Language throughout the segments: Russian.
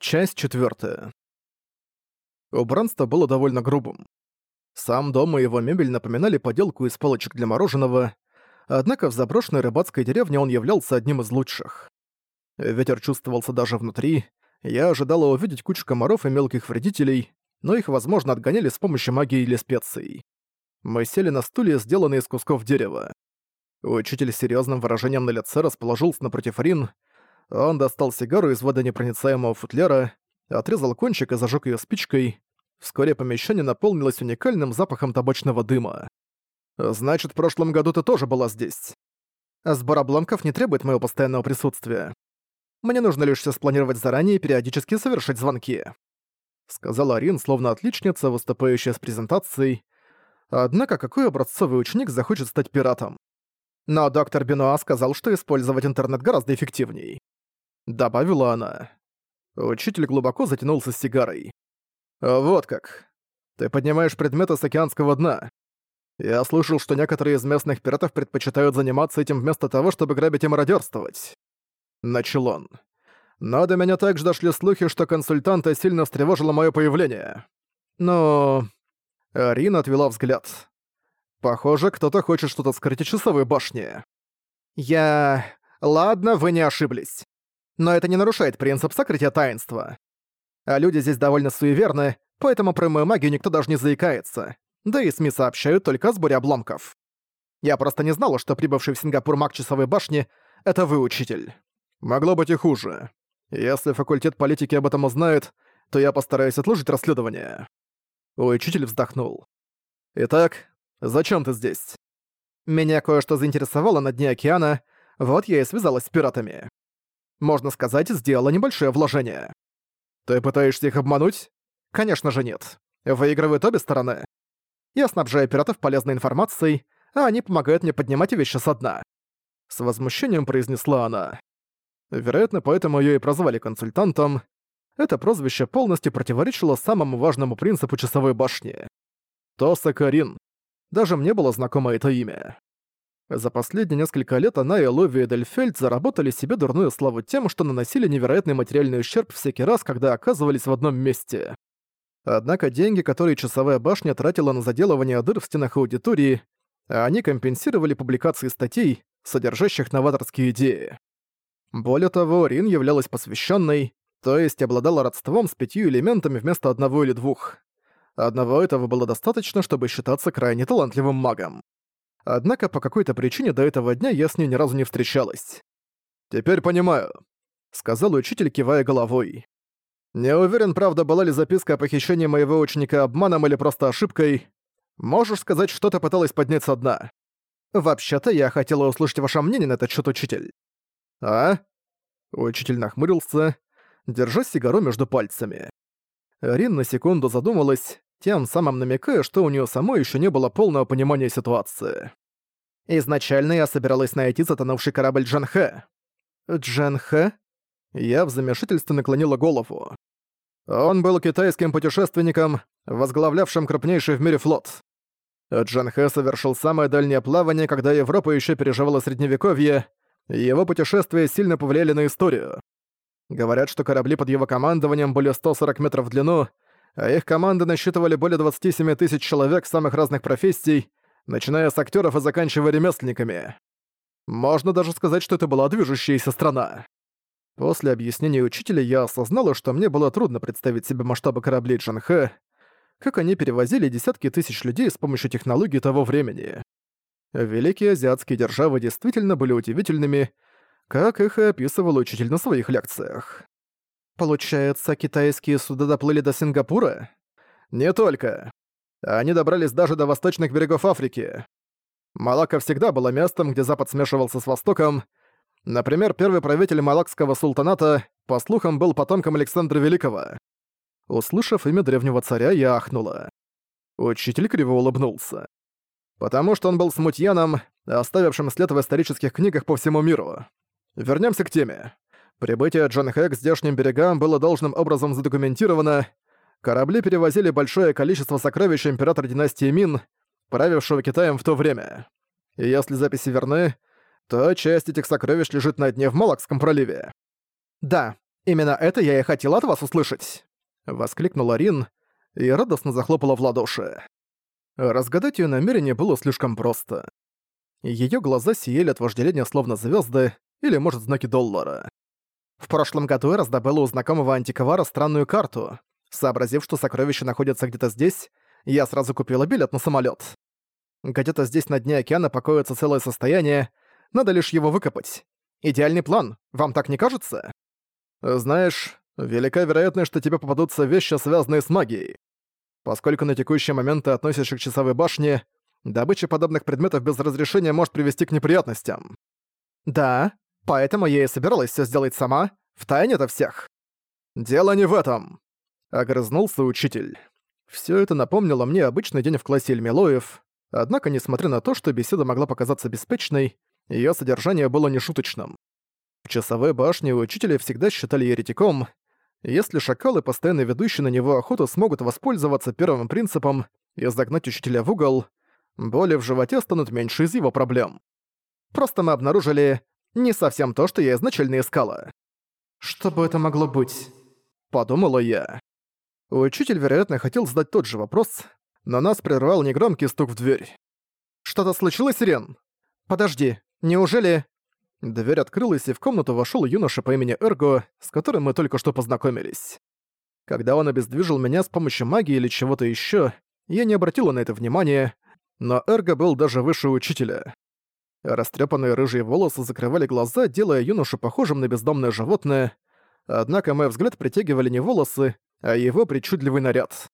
Часть четвертая. Убранство было довольно грубым. Сам дом и его мебель напоминали поделку из палочек для мороженого, однако в заброшенной рыбацкой деревне он являлся одним из лучших. Ветер чувствовался даже внутри, я ожидала увидеть кучу комаров и мелких вредителей, но их, возможно, отгоняли с помощью магии или специй. Мы сели на стулья, сделанные из кусков дерева. Учитель с серьёзным выражением на лице расположился напротив Рин, он достал сигару из водонепроницаемого футляра, отрезал кончик и зажег ее спичкой. Вскоре помещение наполнилось уникальным запахом табачного дыма. «Значит, в прошлом году ты тоже была здесь?» «Сбор обломков не требует моего постоянного присутствия. Мне нужно лишь все спланировать заранее и периодически совершать звонки», — сказала Арин, словно отличница, выступающая с презентацией. Однако какой образцовый ученик захочет стать пиратом? Но доктор Бенуа сказал, что использовать интернет гораздо эффективней. Добавила она. Учитель глубоко затянулся сигарой. «Вот как. Ты поднимаешь предметы с океанского дна. Я слышал, что некоторые из местных пиратов предпочитают заниматься этим вместо того, чтобы грабить и мародерствовать. Начал он. Но до меня также дошли слухи, что консультанта сильно встревожило мое появление. Но... Арина отвела взгляд. Похоже, кто-то хочет что-то скрыть от часовой башни. Я... Ладно, вы не ошиблись но это не нарушает принцип сокрытия таинства. А люди здесь довольно суеверны, поэтому про мою магию никто даже не заикается. Да и СМИ сообщают только о сборе обломков. Я просто не знала, что прибывший в Сингапур маг часовой башни — это вы, учитель. Могло быть и хуже. Если факультет политики об этом узнает, то я постараюсь отложить расследование. Учитель вздохнул. Итак, зачем ты здесь? Меня кое-что заинтересовало на дне океана, вот я и связалась с пиратами можно сказать, сделала небольшое вложение. Ты пытаешься их обмануть? Конечно же нет. Выигрывают обе стороны. Я снабжаю пиратов полезной информацией, а они помогают мне поднимать вещи со дна. С возмущением произнесла она. Вероятно, поэтому её и прозвали консультантом. Это прозвище полностью противоречило самому важному принципу часовой башни. Тоса Карин. Даже мне было знакомо это имя. За последние несколько лет она и Лови Эдельфельд заработали себе дурную славу тем, что наносили невероятный материальный ущерб всякий раз, когда оказывались в одном месте. Однако деньги, которые часовая башня тратила на заделывание дыр в стенах аудитории, они компенсировали публикации статей, содержащих новаторские идеи. Более того, Рин являлась посвященной, то есть обладала родством с пятью элементами вместо одного или двух. Одного этого было достаточно, чтобы считаться крайне талантливым магом. Однако по какой-то причине до этого дня я с ней ни разу не встречалась. «Теперь понимаю», — сказал учитель, кивая головой. «Не уверен, правда, была ли записка о похищении моего ученика обманом или просто ошибкой. Можешь сказать, что ты пыталась поднять со дна?» «Вообще-то я хотела услышать ваше мнение на этот счет, учитель». «А?» Учитель нахмурился, держа сигару между пальцами. Рин на секунду задумалась, тем самым намекая, что у нее самой еще не было полного понимания ситуации. Изначально я собиралась найти затонувший корабль Джанхэ. Джанхэ? Я в замешательстве наклонила голову. Он был китайским путешественником, возглавлявшим крупнейший в мире флот. Джанхэ совершил самое дальнее плавание, когда Европа еще переживала Средневековье, его путешествия сильно повлияли на историю. Говорят, что корабли под его командованием были 140 метров в длину, а их команды насчитывали более 27 тысяч человек самых разных профессий, начиная с актеров и заканчивая ремесленниками. Можно даже сказать, что это была движущаяся страна. После объяснения учителя я осознала, что мне было трудно представить себе масштабы кораблей Джанхэ, как они перевозили десятки тысяч людей с помощью технологий того времени. Великие азиатские державы действительно были удивительными, как их и описывал учитель на своих лекциях. Получается, китайские суда доплыли до Сингапура? Не только. Они добрались даже до восточных берегов Африки. Малакка всегда была местом, где Запад смешивался с Востоком. Например, первый правитель Малакского султаната, по слухам, был потомком Александра Великого. Услышав имя древнего царя, я ахнула. Учитель криво улыбнулся. Потому что он был смутьяном, оставившим след в исторических книгах по всему миру. Вернемся к теме. Прибытие Джон Хэ к здешним берегам было должным образом задокументировано. Корабли перевозили большое количество сокровищ императора династии Мин, правившего Китаем в то время. И если записи верны, то часть этих сокровищ лежит на дне в Малакском проливе. Да, Именно это я и хотел от вас услышать!» Воскликнула Рин и радостно захлопала в ладоши. Разгадать её намерение было слишком просто. Её глаза сияли от вожделения словно звёзды, или, может, знаки доллара. В прошлом году я раздобыла у знакомого антиквара странную карту. Сообразив, что сокровища находятся где-то здесь, я сразу купила билет на самолёт. Где-то здесь на дне океана покоится целое состояние, надо лишь его выкопать. Идеальный план, вам так не кажется? Знаешь, велика вероятность, что тебе попадутся вещи, связанные с магией. Поскольку на текущий момент ты относишься к часовой башне, добыча подобных предметов без разрешения может привести к неприятностям. Да, поэтому я и собиралась все сделать сама, в тайне от всех. Дело не в этом. Огрызнулся учитель. Все это напомнило мне обычный день в классе Эльмилоев, однако, несмотря на то, что беседа могла показаться беспечной, ее содержание было нешуточным. В часовой башне учителя всегда считали еретиком. Если шакалы, постоянно ведущие на него охоту, смогут воспользоваться первым принципом и загнать учителя в угол, боли в животе станут меньше из его проблем. Просто мы обнаружили не совсем то, что я изначально искала. «Что бы это могло быть?» — подумала я. Учитель, вероятно, хотел задать тот же вопрос, но нас прервал негромкий стук в дверь. «Что-то случилось, Рен? Подожди, неужели...» Дверь открылась, и в комнату вошёл юноша по имени Эрго, с которым мы только что познакомились. Когда он обездвижил меня с помощью магии или чего-то ещё, я не обратила на это внимания, но Эрго был даже выше учителя. Растрёпанные рыжие волосы закрывали глаза, делая юношу похожим на бездомное животное, однако мой взгляд притягивали не волосы, а его причудливый наряд.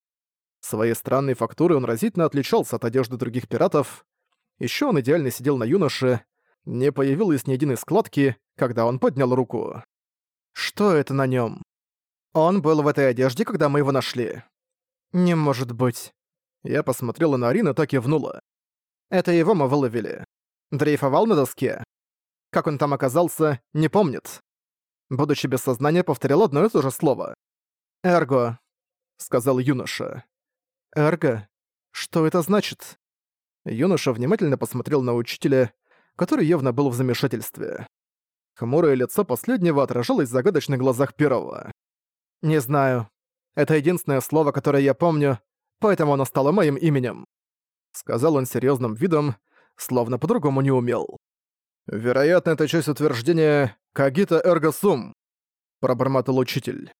Своей странной фактурой он разительно отличался от одежды других пиратов. Ещё он идеально сидел на юноше, не появилось ни единой складки, когда он поднял руку. Что это на нём? Он был в этой одежде, когда мы его нашли. Не может быть. Я посмотрела на Арина, так и внула. Это его мы выловили. Дрейфовал на доске. Как он там оказался, не помнит. Будучи без сознания, повторил одно и то же слово. «Эрго», — сказал юноша. «Эрго? Что это значит?» Юноша внимательно посмотрел на учителя, который явно был в замешательстве. Хмурое лицо последнего отражалось в загадочных глазах первого. «Не знаю. Это единственное слово, которое я помню, поэтому оно стало моим именем», — сказал он серьезным видом, словно по-другому не умел. «Вероятно, это часть утверждения «Кагита эрго сум», — пробормотал учитель.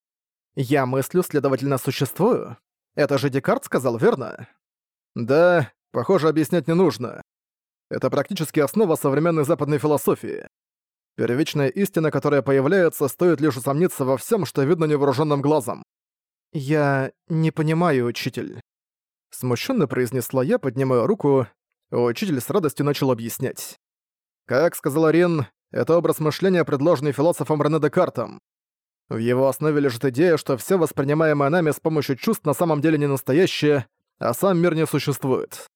«Я мыслю, следовательно, существую? Это же Декарт сказал, верно?» «Да, похоже, объяснять не нужно. Это практически основа современной западной философии. Первичная истина, которая появляется, стоит лишь усомниться во всем, что видно невооруженным глазом. «Я не понимаю, учитель». Смущенно произнесла я, поднимая руку. Учитель с радостью начал объяснять. Как сказал Рин, это образ мышления, предложенный философом Рене Декартом. В его основе лежит идея, что все воспринимаемое нами с помощью чувств на самом деле не настоящее, а сам мир не существует.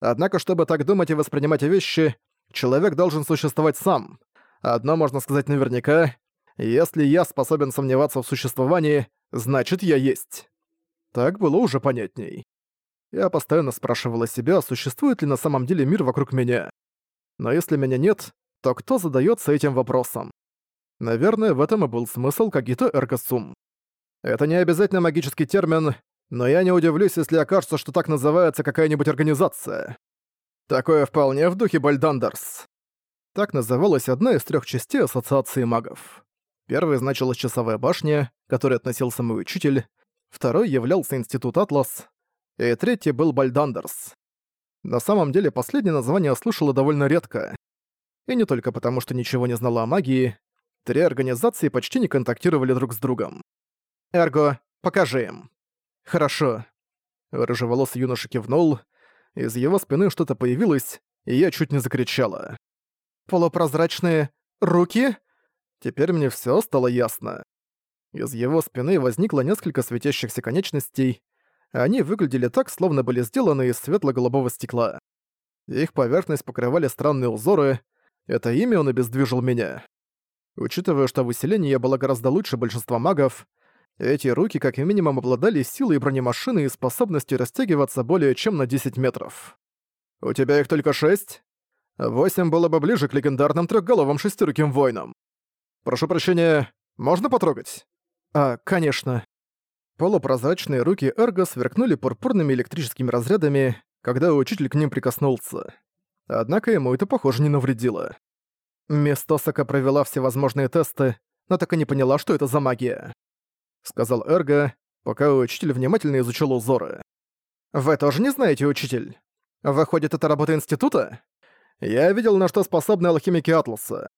Однако, чтобы так думать и воспринимать вещи, человек должен существовать сам. Одно можно сказать наверняка. Если я способен сомневаться в существовании, значит я есть. Так было уже понятней. Я постоянно спрашивала себя, существует ли на самом деле мир вокруг меня. Но если меня нет, то кто задается этим вопросом? Наверное, в этом и был смысл Кагито Эргосум. Это не обязательно магический термин, но я не удивлюсь, если окажется, что так называется какая-нибудь организация. Такое вполне в духе Бальдандерс. Так называлась одна из трех частей Ассоциации магов. Первой значилась Часовая башня, которой относился мой учитель, второй являлся Институт Атлас, и третий был Бальдандерс. На самом деле, последнее название слышала довольно редко. И не только потому, что ничего не знала о магии, три организации почти не контактировали друг с другом. «Эрго, покажи им», «Хорошо». Рыжеволосый юноша кивнул, из его спины что-то появилось, и я чуть не закричала. «Полупрозрачные руки?» Теперь мне всё стало ясно. Из его спины возникло несколько светящихся конечностей. Они выглядели так, словно были сделаны из светло-голубого стекла. Их поверхность покрывали странные узоры. Это имя он обездвижил меня. Учитывая, что в усилении я была гораздо лучше большинства магов, эти руки как минимум обладали силой бронемашины и способностью растягиваться более чем на 10 метров. «У тебя их только шесть?» «Восемь было бы ближе к легендарным трехголовым шестируким воинам. Прошу прощения, Можно потрогать?» «А, конечно». Полупрозрачные руки Эрго сверкнули пурпурными электрическими разрядами, когда учитель к ним прикоснулся. Однако ему это, похоже, не навредило. Мисс Тосака провела всевозможные тесты, но так и не поняла, что это за магия. Сказал Эрго, пока учитель внимательно изучил узоры. «Вы тоже не знаете, учитель? Выходит, это работа института? Я видел, на что способны алхимики Атласа.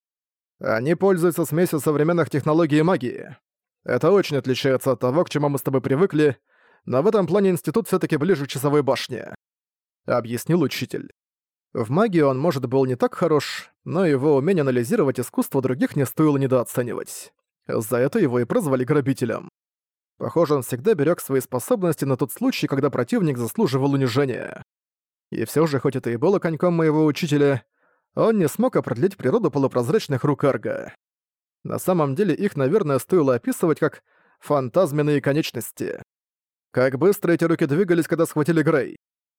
Они пользуются смесью современных технологий и магии. Это очень отличается от того, к чему мы с тобой привыкли, но в этом плане институт все таки ближе к часовой башне», — объяснил учитель. В магии он, может, был не так хорош, но его умение анализировать искусство других не стоило недооценивать. За это его и прозвали грабителем. Похоже, он всегда берег свои способности на тот случай, когда противник заслуживал унижения. И все же, хоть это и было коньком моего учителя, он не смог определить природу полупрозрачных рук Арга. На самом деле их, наверное, стоило описывать как фантазменные конечности. Как быстро эти руки двигались, когда схватили Грей?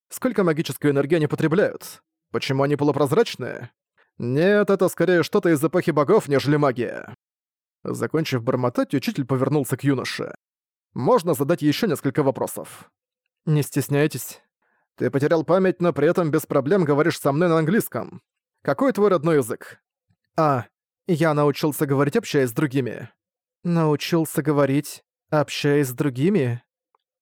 Сколько магической энергии они потребляют? Почему они полупрозрачные? Нет, это скорее что-то из эпохи богов, нежели магия. Закончив бормотать, учитель повернулся к юноше. Можно задать еще несколько вопросов. Не стесняйтесь. Ты потерял память, но при этом без проблем говоришь со мной на английском. Какой твой родной язык? А, я научился говорить, общаясь с другими. Научился говорить, общаясь с другими?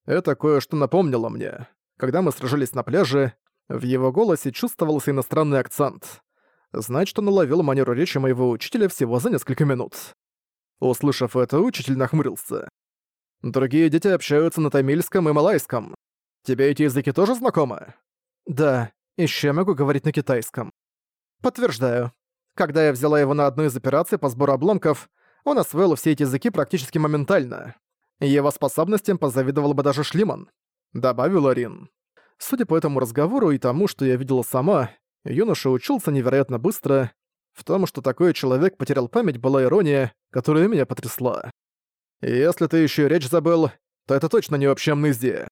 Это кое-что напомнило мне. Когда мы сражались на пляже, в его голосе чувствовался иностранный акцент. Значит, он уловил манеру речи моего учителя всего за несколько минут. Услышав это, учитель нахмурился. «Другие дети общаются на тамильском и малайском. Тебе эти языки тоже знакомы?» «Да, еще я могу говорить на китайском». «Подтверждаю. Когда я взяла его на одну из операций по сбору обломков, он освоил все эти языки практически моментально. Его способностям позавидовал бы даже Шлиман», — добавил Рин. Судя по этому разговору и тому, что я видела сама, юноша учился невероятно быстро. В том, что такой человек потерял память, была ирония, которая меня потрясла. Если ты еще речь забыл, то это точно не общая амнезия.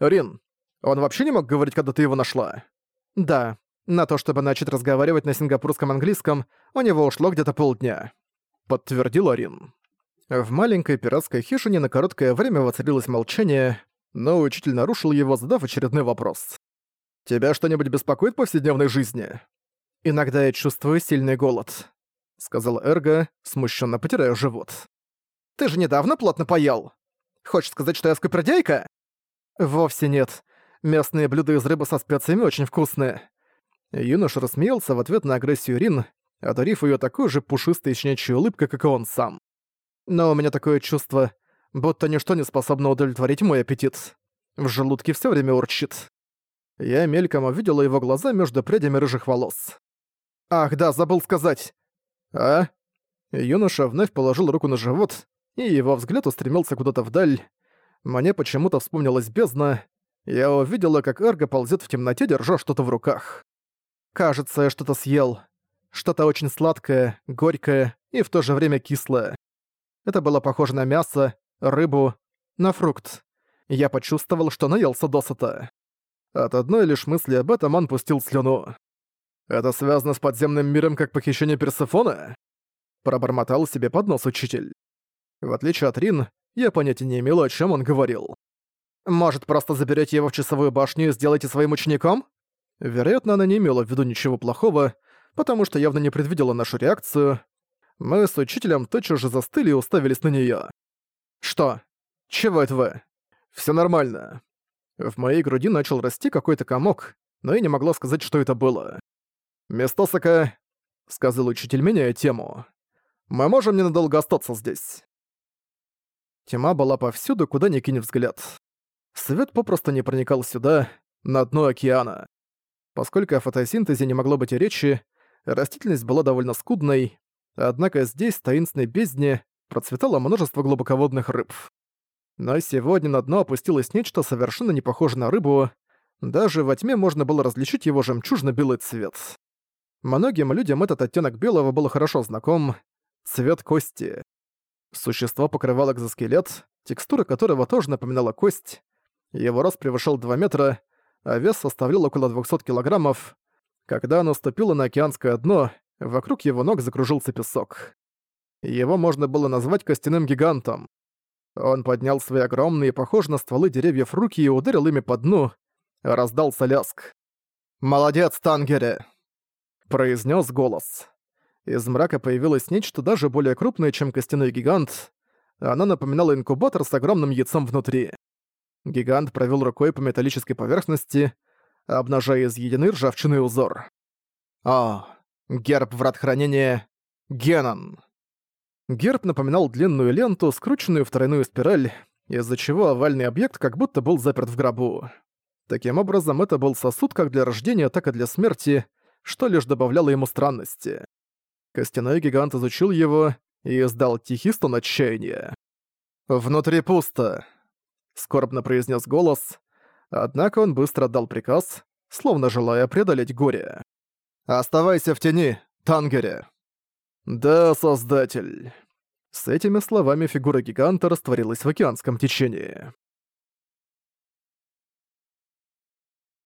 Рин, он вообще не мог говорить, когда ты его нашла? Да. На то, чтобы начать разговаривать на сингапурском английском, у него ушло где-то полдня. Подтвердил Рин. В маленькой пиратской хижине на короткое время воцарилось молчание, но учитель нарушил его, задав очередной вопрос. «Тебя что-нибудь беспокоит в повседневной жизни?» «Иногда я чувствую сильный голод», — сказал Эрго, смущенно потирая живот. «Ты же недавно плотно поел. Хочешь сказать, что я скупердяйка?» «Вовсе нет. Местные блюда из рыбы со специями очень вкусные». Юноша рассмеялся в ответ на агрессию Рин, одарив ее такой же пушистой щенячьей улыбкой, как и он сам. «Но у меня такое чувство, будто ничто не способно удовлетворить мой аппетит. В желудке все время урчит. Я мельком увидела его глаза между прядями рыжих волос. «Ах, да, забыл сказать!» «А?» Юноша вновь положил руку на живот, и его взгляд устремился куда-то вдаль. Мне почему-то вспомнилась бездна. Я увидела, как Эрго ползет в темноте, держа что-то в руках. Кажется, я что-то съел. Что-то очень сладкое, горькое и в то же время кислое. Это было похоже на мясо, рыбу, на фрукт. Я почувствовал, что наелся досыта. От одной лишь мысли об этом он пустил слюну. «Это связано с подземным миром как похищение Персефона?» Пробормотал себе под нос учитель. В отличие от Рин, я понятия не имел, о чем он говорил. «Может, просто заберете его в часовую башню и сделаете своим учеником?» Вероятно, она не имела в виду ничего плохого, потому что явно не предвидела нашу реакцию. Мы с учителем тотчас же застыли и уставились на неё. «Что? Чего это вы?» «Всё нормально». В моей груди начал расти какой-то комок, но я не могла сказать, что это было. «Местосака», — сказал учитель, меняя тему. «Мы можем ненадолго остаться здесь». Тьма была повсюду, куда ни кинь взгляд. Свет попросту не проникал сюда, на дно океана. Поскольку о фотосинтезе не могло быть и речи, растительность была довольно скудной, однако здесь, в таинственной бездне, процветало множество глубоководных рыб. Но сегодня на дно опустилось нечто совершенно не похожее на рыбу, даже во тьме можно было различить его жемчужно-белый цвет. Многим людям этот оттенок белого был хорошо знаком — цвет кости. Существо покрывало экзоскелет, текстура которого тоже напоминала кость. Его рост превышал 2 метра, а вес составлял около 200 килограммов. Когда оно ступило на океанское дно, вокруг его ног закружился песок. Его можно было назвать костяным гигантом. Он поднял свои огромные, похожие на стволы деревьев руки и ударил ими по дну. Раздался ляск. «Молодец, Тангере!» произнес голос. Из мрака появилось нечто даже более крупное, чем костяной гигант. Она напоминала инкубатор с огромным яйцом внутри. Гигант провел рукой по металлической поверхности, обнажая изъеденный ржавчиной узор. О, герб врат хранения Генон. Герб напоминал длинную ленту, скрученную в тройную спираль, из-за чего овальный объект как будто был заперт в гробу. Таким образом, это был сосуд как для рождения, так и для смерти, что лишь добавляло ему странности. Костяной гигант изучил его и издал тихий стон отчаяния. «Внутри пусто», — скорбно произнес голос, однако он быстро отдал приказ, словно желая преодолеть горе. «Оставайся в тени, Тангере!» «Да, Создатель!» С этими словами фигура гиганта растворилась в океанском течении.